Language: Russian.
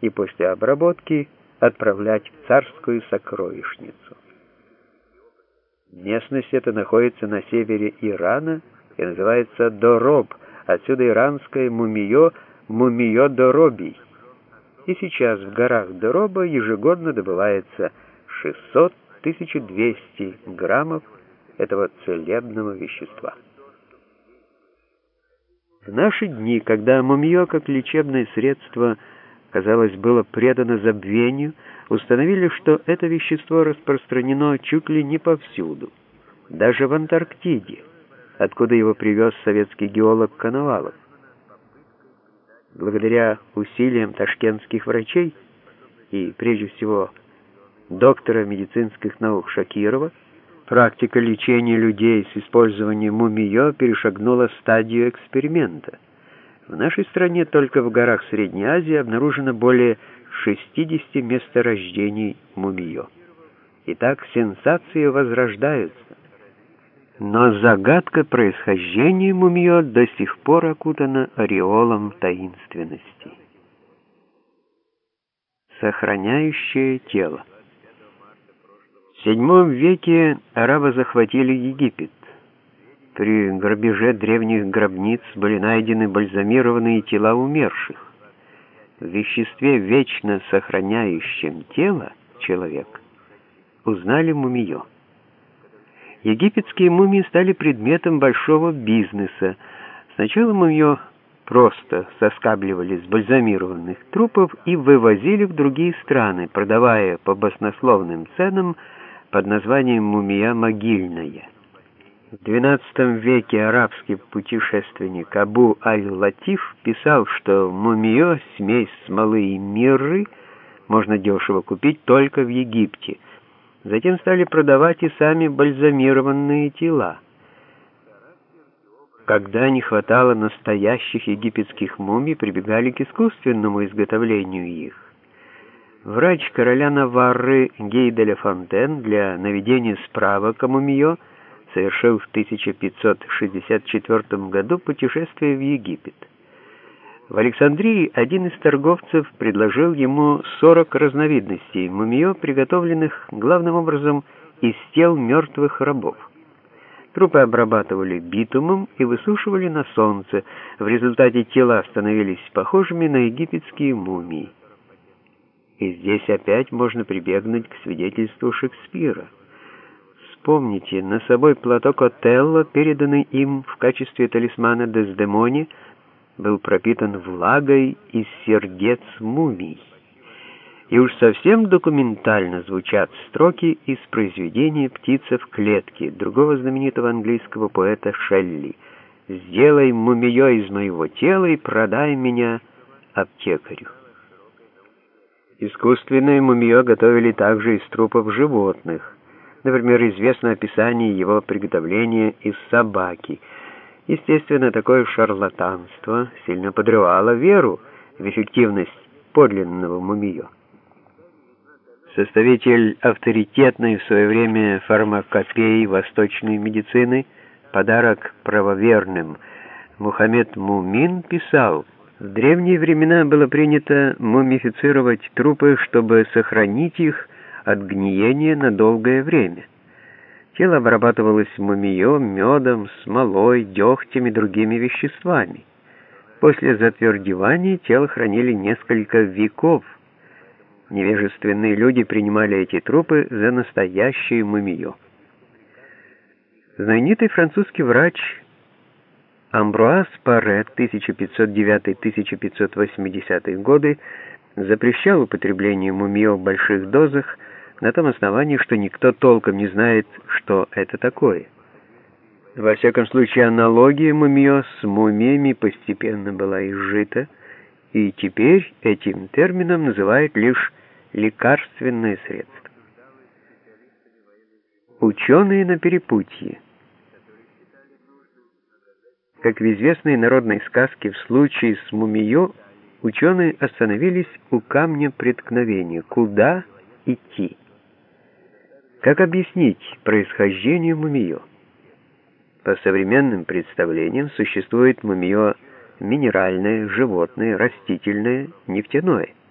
и после обработки отправлять в царскую сокровищницу. Местность эта находится на севере Ирана и называется Дороб, отсюда иранское мумиё мумиё Доробий. И сейчас в горах Дороба ежегодно добывается 600-1200 граммов этого целебного вещества. В наши дни, когда мумиё как лечебное средство, казалось, было предано забвению, установили, что это вещество распространено чуть ли не повсюду, даже в Антарктиде, откуда его привез советский геолог Коновалов. Благодаря усилиям ташкентских врачей и, прежде всего, доктора медицинских наук Шакирова, практика лечения людей с использованием мумиё перешагнула стадию эксперимента. В нашей стране только в горах Средней Азии обнаружено более 60 месторождений мумиё. Итак, сенсации возрождаются. Но загадка происхождения мумиё до сих пор окутана ореолом таинственности. Сохраняющее тело. В VII веке арабы захватили Египет. При грабеже древних гробниц были найдены бальзамированные тела умерших. В веществе, вечно сохраняющем тело человек, узнали мумиё. Египетские мумии стали предметом большого бизнеса. Сначала мумиё просто соскабливали с бальзамированных трупов и вывозили в другие страны, продавая по баснословным ценам под названием «мумия могильная». В XII веке арабский путешественник Абу Аль-Латиф писал, что мумиё, смесь смолы и мирры, можно дешево купить только в Египте. Затем стали продавать и сами бальзамированные тела. Когда не хватало настоящих египетских мумий, прибегали к искусственному изготовлению их. Врач короля Наварры Гейделя Фонтен для наведения справок о мумиё совершил в 1564 году путешествие в Египет. В Александрии один из торговцев предложил ему 40 разновидностей мумиё, приготовленных главным образом из тел мертвых рабов. Трупы обрабатывали битумом и высушивали на солнце. В результате тела становились похожими на египетские мумии. И здесь опять можно прибегнуть к свидетельству Шекспира. Вспомните, собой платок Отелло, переданный им в качестве талисмана Дездемоне, был пропитан влагой из сердец мумий. И уж совсем документально звучат строки из произведения «Птица в клетке» другого знаменитого английского поэта Шелли. «Сделай мумиё из моего тела и продай меня аптекарю». Искусственное мумиё готовили также из трупов животных. Например, известно описание его приготовления из собаки. Естественно, такое шарлатанство сильно подрывало веру в эффективность подлинного мумиё. Составитель авторитетной в свое время фармакопеи восточной медицины «Подарок правоверным» Мухаммед Мумин писал, в древние времена было принято мумифицировать трупы, чтобы сохранить их от гниения на долгое время. Тело обрабатывалось мумиё, медом, смолой, дегтем и другими веществами. После затвердевания тело хранили несколько веков. Невежественные люди принимали эти трупы за настоящее мумиё. Знаменитый французский врач Амбруаз Паре 1509-1580 годы запрещал употребление мумиё в больших дозах, на том основании, что никто толком не знает, что это такое. Во всяком случае, аналогия мумиё с мумиями постепенно была изжита, и теперь этим термином называют лишь лекарственное средство. Ученые на перепутье. Как в известной народной сказке в случае с мумиё, ученые остановились у камня преткновения. Куда идти? Как объяснить происхождение мумиё? По современным представлениям существует мумиё минеральное, животное, растительное, нефтяное –